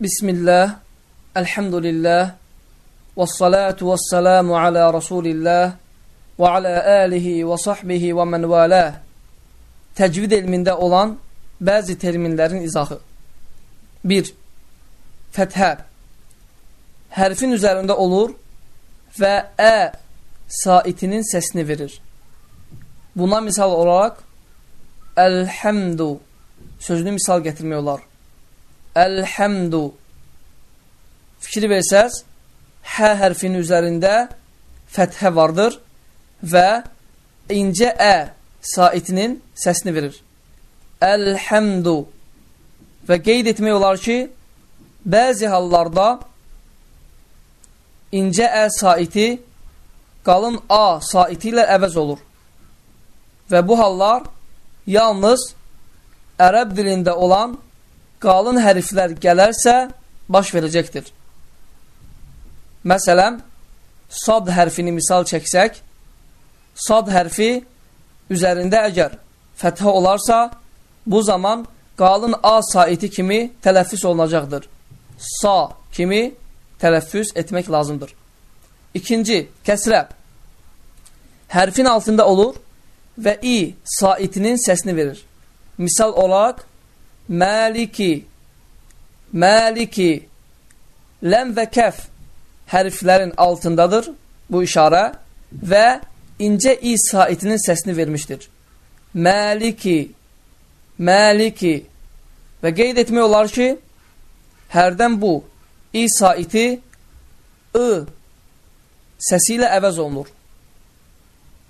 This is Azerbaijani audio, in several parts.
Bismillah, elhamdülillah, və salatu və salamu alə Rasulillah və alə alihi və sahbihi və mən vələ təcvid elmində olan bəzi terminlərin izahı. 1. Fəthə hərfin üzərində olur və ə saitinin səsini verir. Buna misal olaraq Əlhəmdu sözünü misal gətirmək olar. Əlhəmdu fikir versəz, hə hərfinin üzərində fəthə vardır və incə ə saitinin səsini verir. Əlhəmdu və qeyd etmək olar ki, bəzi hallarda incə ə saiti qalın a saiti ilə əvəz olur. Və bu hallar yalnız ərəb dilində olan qalın hərflər gələrsə baş verəcəkdir. Məsələn, sad hərfini misal çəksək, sad hərfi üzərində əgər fəthə olarsa, bu zaman qalın A saiti kimi tələffüs olunacaqdır. Sa kimi tələffüs etmək lazımdır. İkinci, kəsrə. Hərfin altında olur və i saitinin səsini verir. Misal olaraq, Məliki, Məliki, ləm və kəf hərflərin altındadır bu işarə və incə i saitinin səsini vermişdir. Məliki, Məliki və qeyd etmək olar ki, hərdən bu i saiti ı səsi ilə əvəz olunur.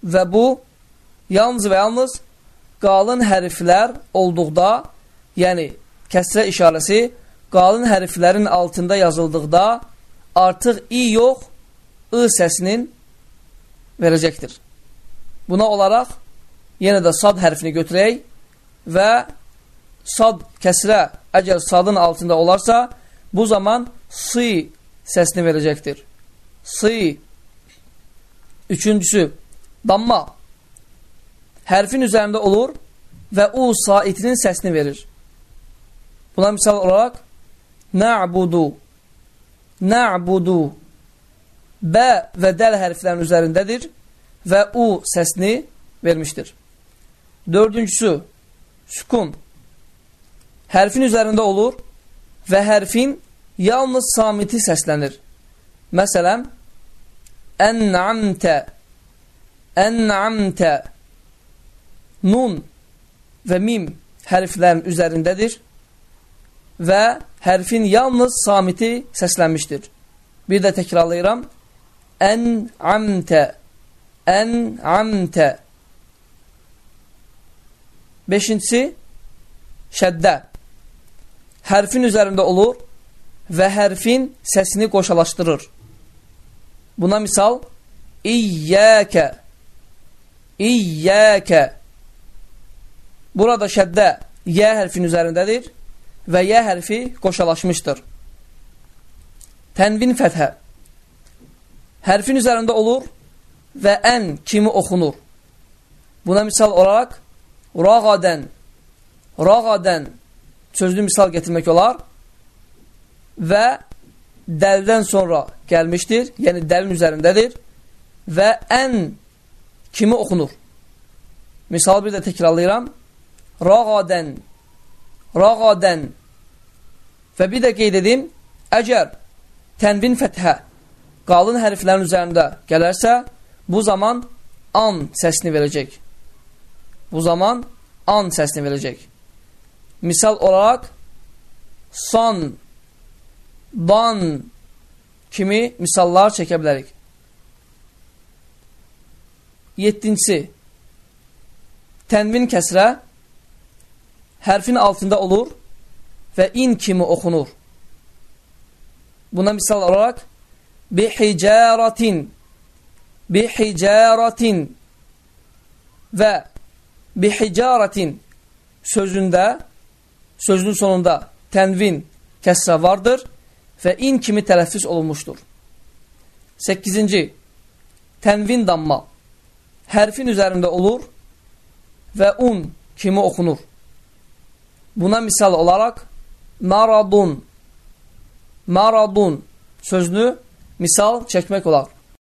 Və bu, yalnız və yalnız qalın hərflər olduqda, yəni kəsrə işarəsi qalın hərflərin altında yazıldıqda artıq i yox, ı səsinin verəcəkdir. Buna olaraq yenə də sad hərfini götürək və sad kəsrə əgər sadın altında olarsa, bu zaman si səsini verəcəkdir. Si. Üçüncüsü, damma hərfin üzərində olur və u saitinin səsini verir. Buna misal olaraq na'budu na'budu bə və dəl hərflərin üzərindədir və u səsini vermişdir. Dördüncüsü sükun hərfin üzərində olur və hərfin yalnız samiti səslənir. Məsələn, ən'amtə ən'amtə nun və mim hərflərin üzərindədir və hərfin yalnız samiti səslənmişdir. Bir də təkrarlayıram. Ən-amtə Ən-amtə Beşincisi, şəddə. Hərfin üzərində olur və hərfin səsini qoşalaşdırır. Buna misal, İyyəkə İyyəkə Burada şəddə yə hərfin üzərindədir və yə hərfi qoşalaşmışdır. Tənvin fəthə hərfin üzərində olur və ən kimi oxunur. Buna misal olaraq rağadən, rağadən sözlü misal getirmək olar və dəldən sonra gəlmişdir, yəni dəlin üzərindədir və ən kimi oxunur. Misal bir də təkrarlayıram. Rağadən, rağadən və bir də qeyd edim, əgər tənvin fəthə qalın hərflərin üzərində gələrsə, bu zaman an səsini verəcək. Bu zaman an səsini verəcək. Misal olaraq, son, dan kimi misallar çəkə bilərik. Yettincisi, tənvin kəsrə hərfin altında olur və in kimi oxunur. Buna misal olaraq, bihicəratin, bihicəratin və bihicəratin sözündə, sözün sonunda tənvin kəsrə vardır və in kimi tələffüz olunmuşdur. 8-ci, tənvin damma hərfin üzərində olur və un kimi oxunur. Buna misal olaraq maradun, maradun sözünü misal çəkmək olar.